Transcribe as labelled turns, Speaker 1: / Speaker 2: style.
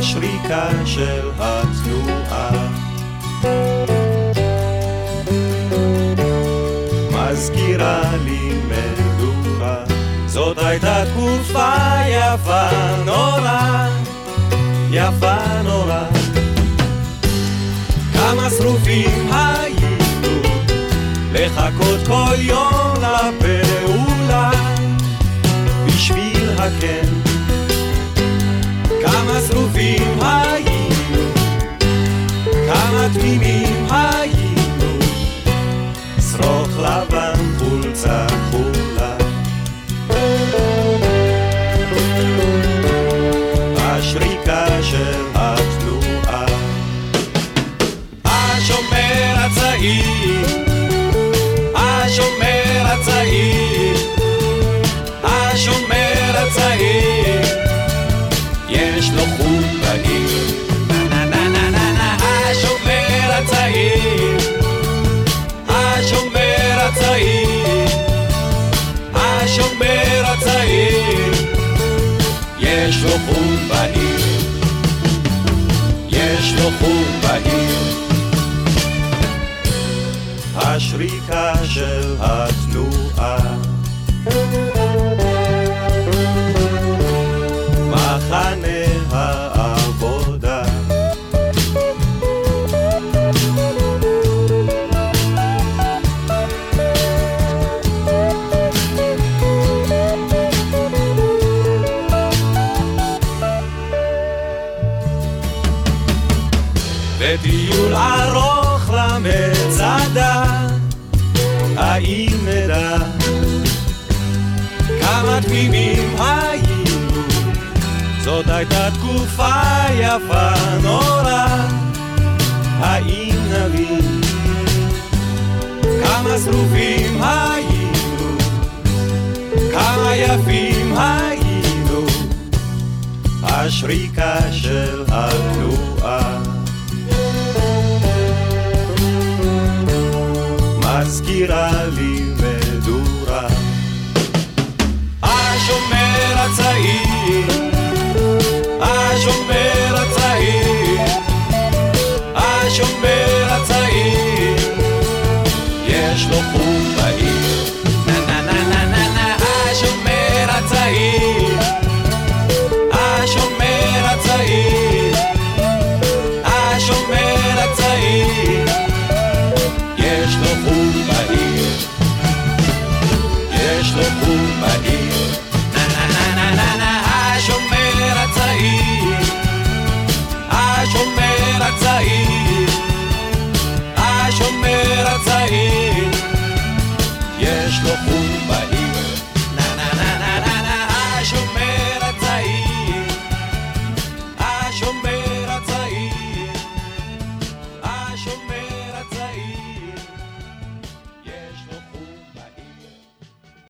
Speaker 1: השריקה של התנועה. מזכירה לי מדורה זאת הייתה תקופה יפה נורא יפה נורא. כמה שרופים היינו לחכות כל יום לפעולה. בשביל הכן הצעיר השומר הצעיר השומר הצעיר יש לו חום בעיר. נה נה נה נה נה השומר הצעיר השומר הצעיר השומר הצעיר יש לו חום בעיר. יש לו חום בעיר השריקה של התנועה. מחנה העבודה. וטיול ארוך למצדה נדע כמה תמימים היינו זאת הייתה תקופה יפה נורא. האם נבין כמה שרופים היינו כמה יפים היינו השריקה של התנועה שירה לי מדורה. השומר הצעיר, השומר הצעיר, השומר